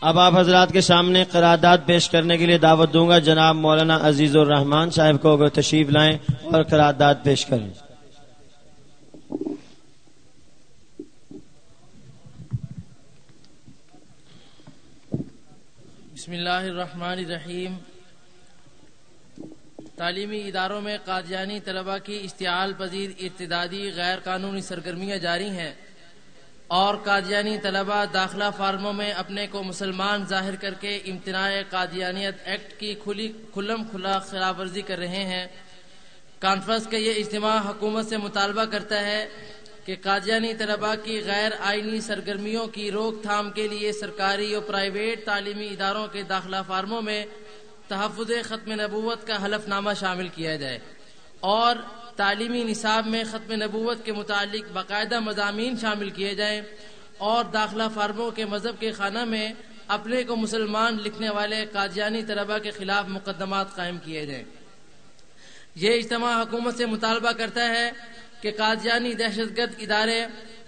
اب آپ حضرات کے سامنے قرارداد پیش کرنے کے لیے دعوت دوں گا۔ جناب مولانا عزیز الرحمان صاحب کو اگر تشریف لائیں اور قرارداد پیش کریں۔ بسم اللہ الرحمن الرحیم۔ تعلیمی اداروں میں قادیانی طلبہ کی اشتعال پذیر ارتدادی غیر قانونی سرگرمیاں جاری ہیں۔ اور قادیانی طلبہ داخلہ فارموں میں اپنے کو مسلمان ظاہر کر کے امتناع قادیانیت ایکٹ کی کھلی کھلم کھلا خلاف ورزی کر رہے ہیں۔ کانفرنس کا یہ اجتماع حکومت سے مطالبہ کرتا ہے کہ قادیانی طلبہ کی غیر آئینی سرگرمیوں کی روک تھام کے لیے سرکاری اور پرائیویٹ تعلیمی اداروں کے داخلہ فارموں میں تحفظ ختم نبوت کا حلف نامہ شامل کیا جائے اور تعلیمی نصاب میں ختم نبوت کے متعلق باقاعدہ مضامین شامل کیے جائیں اور داخلہ فارموں کے مذہب کے خانہ میں اپنے کو مسلمان لکھنے والے قادیانی طلبہ کے خلاف مقدمات قائم کیے جائیں۔ یہ اجتماع حکومت سے مطالبہ کرتا ہے کہ قادیانی دہشت گرد ادارے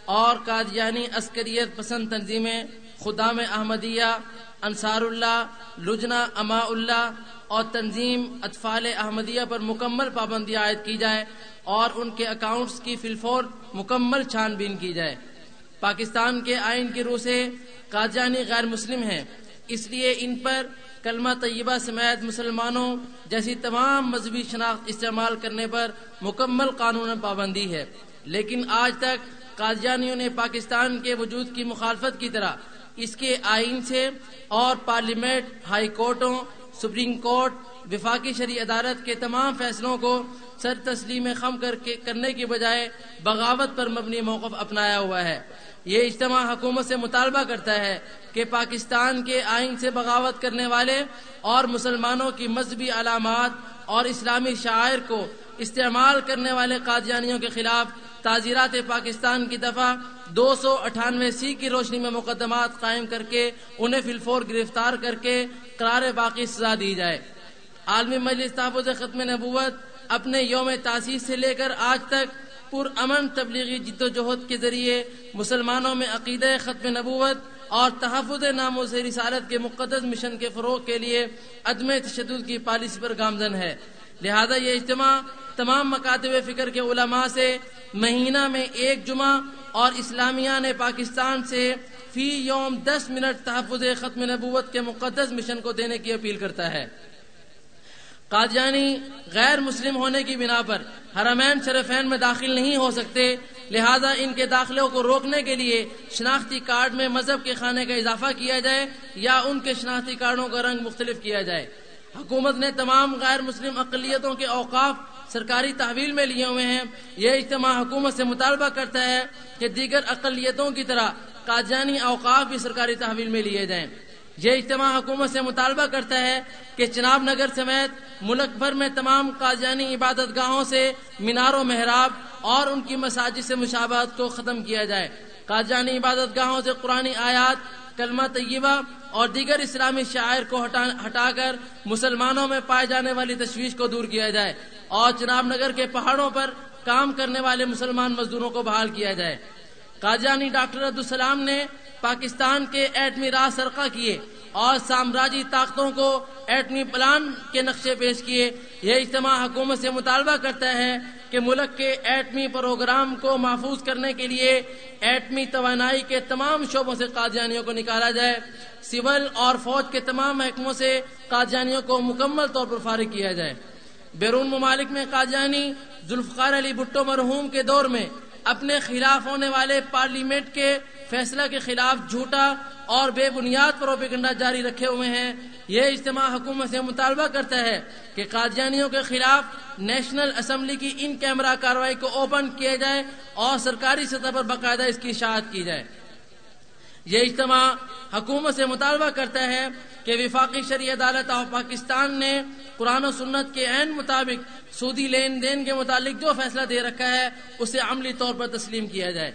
اور قادیانی عسکریت پسند تنظیمیں خدام احمدیہ، انصار اللہ لجنا اما اللہ اور تنظیم اطفال احمدیہ پر مکمل پابندی عائد کی جائے اور ان کے اکاؤنٹس کی فلفور مکمل چھان بین کی جائے۔ پاکستان کے آئین کی روح سے قادیانی غیر مسلم ہیں، اس لیے ان پر کلمہ طیبہ سمیت مسلمانوں جیسی تمام مذہبی شناخت استعمال کرنے پر مکمل قانون پابندی ہے۔ لیکن آج تک قادیانیوں نے پاکستان کے وجود کی مخالفت کی طرح اس کے آئین سے اور پارلیمنٹ، ہائی کورٹوں، سپریم کورٹ، وفاقی شرعی عدالت کے تمام فیصلوں کو سر تسلیم خم کر کے کرنے کی بجائے بغاوت پر مبنی موقف اپنایا ہوا ہے۔ یہ اجتماع حکومت سے مطالبہ کرتا ہے کہ پاکستان کے آئین سے بغاوت کرنے والے اور مسلمانوں کی مذہبی علامات اور اسلامی شاعر کو استعمال کرنے والے قادیانیوں کے خلاف تعزیرات پاکستان کی دفعہ دو سو اٹھانوے سی کی روشنی میں مقدمات قائم کر کے انہیں فلفور گرفتار کر کے قرار باقی سزا دی جائے۔ عالمی مجلس تحفظ ختم نبوت اپنے یوم تاسیس سے لے کر آج تک پر امن تبلیغی جد و جہد کے ذریعے مسلمانوں میں عقیدہ ختم نبوت اور تحفظ نام و رسالت کے مقدس مشن کے فروغ کے لیے عدم تشدد کی پالیسی پر گامزن ہے۔ لہذا یہ اجتماع تمام مکاتب فکر کے علماء سے مہینہ میں ایک جمعہ اور اسلامیہ نے پاکستان سے فی یوم دس منٹ تحفظ ختم نبوت کے مقدس مشن کو دینے کی اپیل کرتا ہے۔ قادیانی غیر مسلم ہونے کی بنا پر حرمین شرفین میں داخل نہیں ہو سکتے، لہذا ان کے داخلوں کو روکنے کے لیے شناختی کارڈ میں مذہب کے خانے کا اضافہ کیا جائے یا ان کے شناختی کارڈوں کا رنگ مختلف کیا جائے۔ حکومت نے تمام غیر مسلم اقلیتوں کے اوقاف سرکاری تحویل میں لیے ہوئے ہیں۔ یہ اجتماع حکومت سے مطالبہ کرتا ہے کہ دیگر اقلیتوں کی طرح قادیانی اوقاف بھی سرکاری تحویل میں لیے جائیں۔ یہ اجتماع حکومت سے مطالبہ کرتا ہے کہ چناب نگر سمیت ملک بھر میں تمام قادیانی عبادت گاہوں سے مینار و محراب اور ان کی مساجد سے مشابہت کو ختم کیا جائے۔ قادیانی عبادت گاہوں سے قرآن آیات، کلمہ طیبہ اور دیگر اسلامی شاعر کو ہٹا کر مسلمانوں میں پائے جانے والی تشویش کو دور کیا جائے۔ اور چناب نگر کے پہاڑوں پر کام کرنے والے مسلمان مزدوروں کو بحال کیا جائے۔ قاجانی ڈاکٹر عبدالسلام نے پاکستان کے ایٹمی راہ سرقہ کیے اور سامراجی طاقتوں کو ایٹمی پلان کے نقشے پیش کیے۔ یہ اجتماع حکومت سے مطالبہ کرتا ہے کہ ملک کے ایٹمی پروگرام کو محفوظ کرنے کے لیے ایٹمی توانائی کے تمام شعبوں سے قادیانیوں کو نکالا جائے۔ سول اور فوج کے تمام محکموں سے قادیانیوں کو مکمل طور پر فارغ کیا جائے۔ بیرون ممالک میں قاجانی ذوالفقار علی بھٹو مرحوم کے دور میں اپنے خلاف ہونے والے پارلیمنٹ کے فیصلہ کے خلاف جھوٹا اور بے بنیاد پروپیگنڈا جاری رکھے ہوئے ہیں۔ یہ اجتماع حکومت سے مطالبہ کرتا ہے کہ قادیانیوں کے خلاف نیشنل اسمبلی کی ان کیمرہ کاروائی کو اوپن کیا جائے اور سرکاری سطح پر باقاعدہ اس کی اشاعت کی جائے۔ یہ اجتماع حکومت سے مطالبہ کرتا ہے کہ وفاقی شرعی عدالت آف پاکستان نے قرآن و سنت کے عین مطابق سودی لین دین کے متعلق جو فیصلہ دے رکھا ہے، اسے عملی طور پر تسلیم کیا جائے۔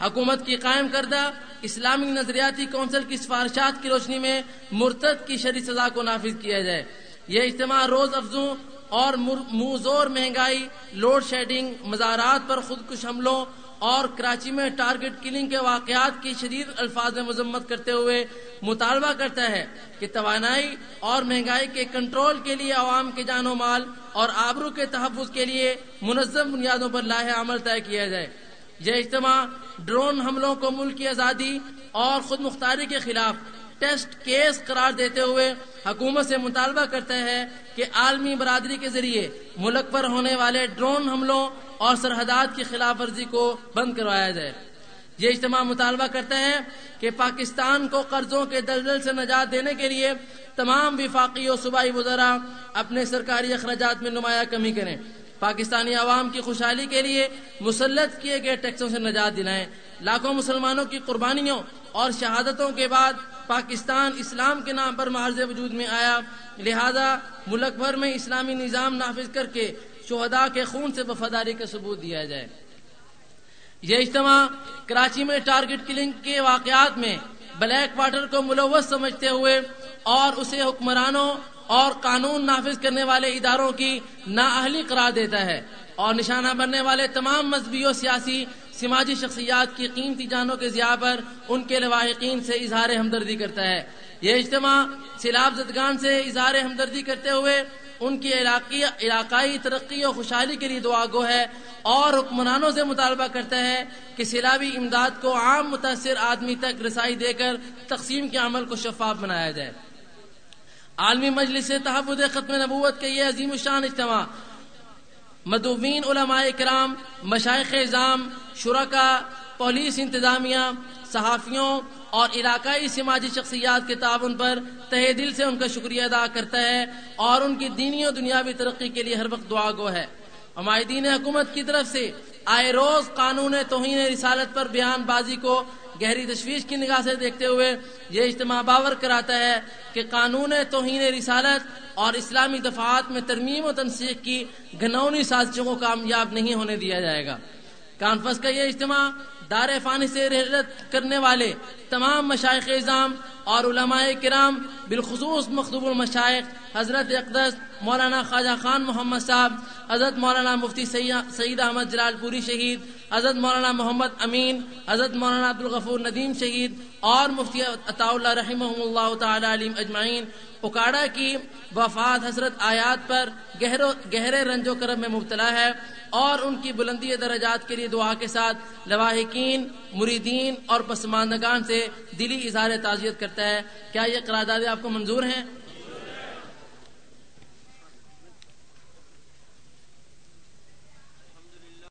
حکومت کی قائم کردہ اسلامی نظریاتی کونسل کی سفارشات کی روشنی میں مرتد کی شرعی سزا کو نافذ کیا جائے۔ یہ اجتماع روز افزوں اور موزور مہنگائی، لوڈ شیڈنگ، مزارات پر خودکش حملوں اور کراچی میں ٹارگٹ کلنگ کے واقعات کی شدید الفاظ میں مذمت کرتے ہوئے مطالبہ کرتا ہے کہ توانائی اور مہنگائی کے کنٹرول کے لیے عوام کے جان و مال اور آبرو کے تحفظ کے لیے منظم بنیادوں پر لاہ عمل طے کیا جائے۔ یہ اجتماع ڈرون حملوں کو ملک کی آزادی اور خود مختاری کے خلاف ٹیسٹ کیس قرار دیتے ہوئے حکومت سے مطالبہ کرتا ہے کہ عالمی برادری کے ذریعے ملک پر ہونے والے ڈرون حملوں اور سرحدات کی خلاف ورزی کو بند کروایا جائے۔ یہ اجتماع مطالبہ کرتا ہے کہ پاکستان کو قرضوں کے دلدل سے نجات دینے کے لیے تمام وفاقی اور صوبائی وزراء اپنے سرکاری اخراجات میں نمایاں کمی کریں۔ پاکستانی عوام کی خوشحالی کے لیے مسلط کیے گئے ٹیکسوں سے نجات دلائیں۔ لاکھوں مسلمانوں کی قربانیوں اور شہادتوں کے بعد پاکستان اسلام کے نام پر معرض وجود میں آیا۔ لہذا ملک بھر میں اسلامی نظام نافذ کر کے شہداء کے خون سے وفاداری کا ثبوت دیا جائے۔ یہ اجتماع کراچی میں ٹارگٹ کلنگ کے واقعات میں بلیک واٹر کو ملوث سمجھتے ہوئے اور اسے حکمرانوں اور قانون نافذ کرنے والے اداروں کی نااہلی قرار دیتا ہے اور نشانہ بننے والے تمام مذہبی و سیاسی سماجی شخصیات کی قیمتی جانوں کے ضیاء پر ان کے لواحقین سے اظہار ہمدردی کرتا ہے۔ یہ اجتماع سیلاب زدگان سے اظہار ہمدردی کرتے ہوئے ان کی علاقائی ترقی اور خوشحالی کے لیے دعا گو ہے اور حکمرانوں سے مطالبہ کرتا ہے کہ سیلابی امداد کو عام متاثر آدمی تک رسائی دے کر تقسیم کے عمل کو شفاف بنایا جائے۔ عالمی مجلس تحفظ ختم نبوت کے یہ عظیم الشان اجتماع مدوین علماء کرام مشائق اظام شرکا پولیس انتظامیہ صحافیوں اور علاقائی سماجی شخصیات کے تعاون پر تہ دل سے ان کا شکریہ ادا کرتا ہے اور ان کی دینی و دنیاوی ترقی کے لیے ہر وقت دعا گو ہے۔ عمائدین حکومت کی طرف سے آئے روز قانون توہین رسالت پر بیان بازی کو گہری تشویش کی نگاہ سے دیکھتے ہوئے یہ اجتماع باور کراتا ہے کہ قانون توہین رسالت اور اسلامی دفاعات میں ترمیم و تنسیق کی گھنونی سازشوں کو کامیاب نہیں ہونے دیا جائے گا۔ کانفرنس کا یہ اجتماع دار فانی سے رحلت کرنے والے تمام مشائق اظام اور علماء کرام، بالخصوص مخدوب المشائق حضرت اقدس مولانا خواجہ خان محمد صاحب، حضرت مولانا مفتی سعید احمد جلال پوری شہید، حضرت مولانا محمد امین، حضرت مولانا عبدالغفور ندیم شہید اور مفتی عطا اللہ رحمہ اللہ تعالی علیم اجمعین۔ اکاڑا کی وفات حضرت آیات پر گہرے رنج و کرم میں مبتلا ہے۔ اور ان کی بلندی درجات کے لیے دعا کے ساتھ لواحقین، مریدین اور پسماندگان سے دلی اظہار تعزیت کرتا ہے۔ کیا یہ قراردادیں آپ کو منظور ہیں؟